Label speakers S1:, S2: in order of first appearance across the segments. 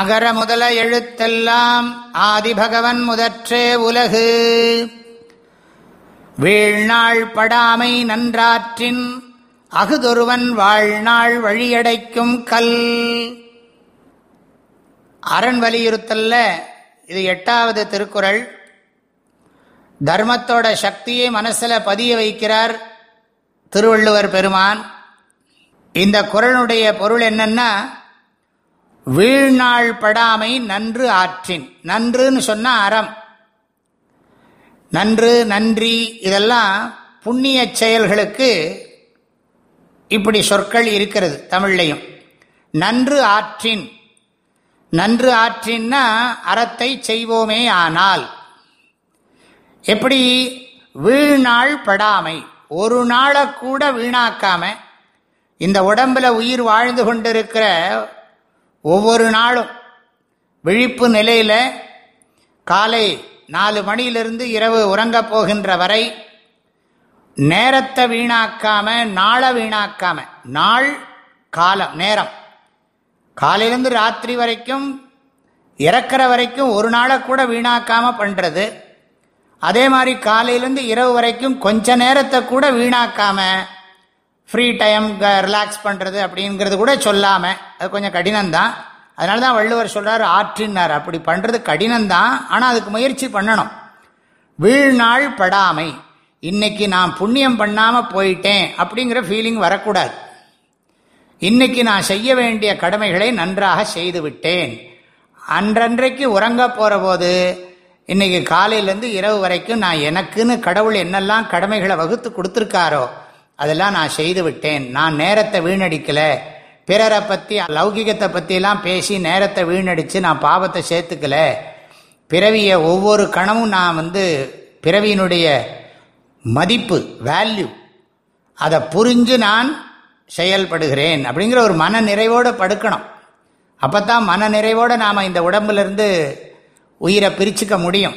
S1: அகர முதல எழுத்தெல்லாம் ஆதிபகவன் முதற்றே உலகு வீழ்நாள் படாமை நன்றாற்றின் அகுதொருவன் வாழ்நாள் வழியடைக்கும் கல் அரண் வலியுறுத்தல்ல இது எட்டாவது திருக்குறள் தர்மத்தோட சக்தியை மனசில் பதிய வைக்கிறார் திருவள்ளுவர் பெருமான் இந்த குரலுடைய பொருள் என்னன்னா வீழ்நாள் படாமை நன்று ஆற்றின் நன்றுன்னு சொன்னால் அறம் நன்று நன்றி இதெல்லாம் புண்ணிய செயல்களுக்கு இப்படி சொற்கள் இருக்கிறது தமிழ்லையும் நன்று ஆற்றின் நன்று ஆற்றின்னா அறத்தை செய்வோமே ஆனால் எப்படி வீழ்நாள் படாமை ஒரு நாளை கூட வீணாக்காம இந்த உடம்பில் உயிர் வாழ்ந்து கொண்டிருக்கிற ஒவ்வொரு நாளும் விழிப்பு நிலையில் காலை நாலு மணியிலிருந்து இரவு உறங்கப் போகின்ற வரை நேரத்தை வீணாக்காம நாளை வீணாக்காம நாள் காலம் நேரம் காலையிலேருந்து ராத்திரி வரைக்கும் இறக்கிற வரைக்கும் ஒரு நாளை கூட வீணாக்காமல் பண்ணுறது அதே மாதிரி காலையிலேருந்து இரவு வரைக்கும் கொஞ்ச நேரத்தை கூட வீணாக்காமல் ஃப்ரீ டைம் ரிலாக்ஸ் பண்ணுறது அப்படிங்கிறது கூட சொல்லாமல் அது கொஞ்சம் கடினம்தான் அதனால தான் வள்ளுவர் சொல்கிறார் ஆற்றினார் அப்படி பண்ணுறது கடினம்தான் ஆனால் அதுக்கு முயற்சி பண்ணணும் வீழ்நாள் படாமை இன்னைக்கு நான் புண்ணியம் பண்ணாமல் போயிட்டேன் அப்படிங்கிற ஃபீலிங் வரக்கூடாது இன்னைக்கு நான் செய்ய வேண்டிய கடமைகளை நன்றாக செய்து விட்டேன் அன்றன்றைக்கு உறங்க போகிற போது இன்னைக்கு காலையிலேருந்து இரவு வரைக்கும் நான் எனக்குன்னு கடவுள் என்னெல்லாம் கடமைகளை வகுத்து கொடுத்துருக்காரோ அதெல்லாம் நான் செய்து விட்டேன் நான் நேரத்தை வீணடிக்கலை பிறரை பற்றி லௌகிகத்தை பற்றியெல்லாம் பேசி நேரத்தை வீணடித்து நான் பாவத்தை சேர்த்துக்கல பிறவிய ஒவ்வொரு கணமும் நான் வந்து பிறவியினுடைய மதிப்பு வேல்யூ அதை புரிஞ்சு நான் செயல்படுகிறேன் அப்படிங்கிற ஒரு மன நிறைவோடு படுக்கணும் அப்போ தான் மன நிறைவோடு நாம் இந்த உடம்புலேருந்து உயிரை பிரிச்சுக்க முடியும்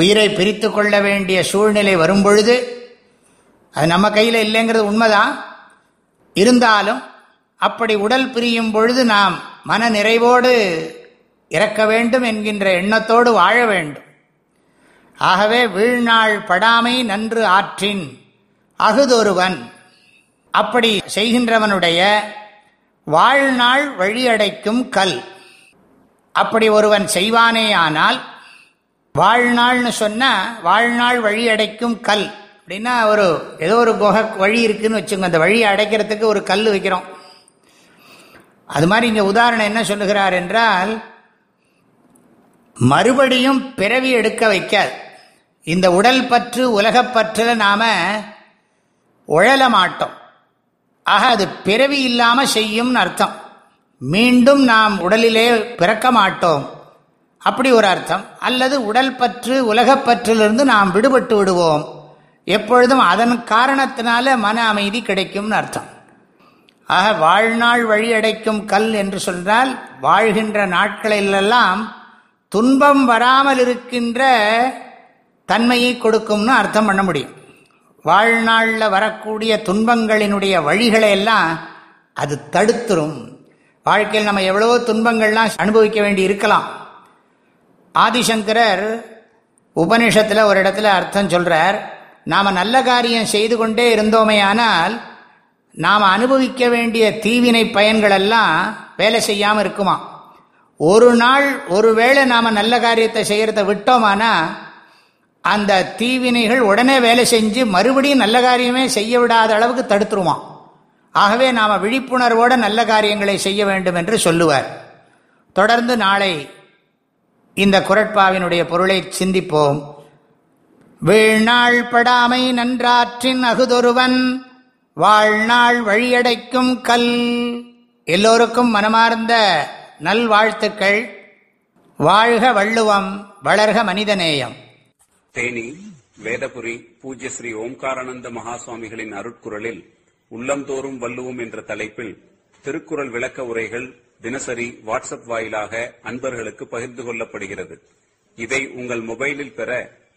S1: உயிரை பிரித்து கொள்ள வேண்டிய சூழ்நிலை வரும்பொழுது அது நம்ம கையில் இல்லைங்கிறது உண்மைதான் இருந்தாலும் அப்படி உடல் பிரியும் பொழுது நாம் மன நிறைவோடு இறக்க வேண்டும் என்கின்ற எண்ணத்தோடு வாழ வேண்டும் ஆகவே வீழ்நாள் படாமை நன்று ஆற்றின் அகுதொருவன் அப்படி செய்கின்றவனுடைய வாழ்நாள் வழியடைக்கும் கல் அப்படி ஒருவன் செய்வானே ஆனால் வாழ்நாள்னு சொன்னால் வாழ்நாள் வழியடைக்கும் கல் அப்படின்னா ஒரு ஏதோ ஒரு குகை வழி இருக்குதுன்னு வச்சுங்க அந்த வழியை அடைக்கிறதுக்கு ஒரு கல் வைக்கிறோம் அது மாதிரி இங்கே உதாரணம் என்ன சொல்லுகிறார் என்றால் மறுபடியும் பிறவி எடுக்க வைக்காது இந்த உடல் பற்று உலகப்பற்றில் நாம் உழல மாட்டோம் ஆக அது பிறவி இல்லாமல் செய்யும்னு அர்த்தம் மீண்டும் நாம் உடலிலே பிறக்க மாட்டோம் அப்படி ஒரு அர்த்தம் அல்லது உடல் பற்று உலகப்பற்றிலிருந்து நாம் விடுபட்டு விடுவோம் எப்பொழுதும் அதன் காரணத்தினால மன அமைதி கிடைக்கும்னு அர்த்தம் ஆக வாழ்நாள் வழியடைக்கும் கல் என்று சொன்னால் வாழ்கின்ற நாட்களிலெல்லாம் துன்பம் வராமல் இருக்கின்ற தன்மையை கொடுக்கும்னு அர்த்தம் பண்ண முடியும் வாழ்நாளில் வரக்கூடிய துன்பங்களினுடைய வழிகளை எல்லாம் அது தடுத்துரும் வாழ்க்கையில் நம்ம எவ்வளவோ துன்பங்கள்லாம் அனுபவிக்க வேண்டி இருக்கலாம் ஆதிசங்கரர் உபனிஷத்தில் ஒரு இடத்துல அர்த்தம் சொல்கிறார் நாம் நல்ல காரியம் செய்து கொண்டே ஆனால் நாம் அனுபவிக்க வேண்டிய தீவினை பயன்களெல்லாம் வேலை செய்யாமல் இருக்குமா ஒரு நாள் ஒருவேளை நாம் நல்ல காரியத்தை செய்கிறத விட்டோமானா அந்த தீவினைகள் உடனே வேலை செஞ்சு மறுபடியும் நல்ல காரியமே செய்ய விடாத அளவுக்கு தடுத்துருவான் ஆகவே நாம் விழிப்புணர்வோடு நல்ல காரியங்களை செய்ய வேண்டும் என்று சொல்லுவார் தொடர்ந்து நாளை இந்த குரட்பாவினுடைய பொருளை சிந்திப்போம் வீழ்நாள் படாமை நன்றாற்றின் அகுதொருவன் வாழ்நாள் வழியடைக்கும் கல் எல்லோருக்கும் மனமார்ந்த நல்வாழ்த்துக்கள் வாழ்க வள்ளுவம் வளர்க மனிதநேயம் தேனி வேதபுரி பூஜ்ய ஸ்ரீ ஓம்காரானந்த மகாசுவாமிகளின் அருட்குரலில் உள்ளந்தோறும் வள்ளுவோம் என்ற தலைப்பில் திருக்குறள் விளக்க உரைகள் தினசரி வாட்ஸ்அப் வாயிலாக அன்பர்களுக்கு பகிர்ந்து கொள்ளப்படுகிறது இதை உங்கள் மொபைலில் பெற